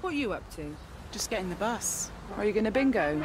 What are you up to? Just getting the bus. Are you going to bingo?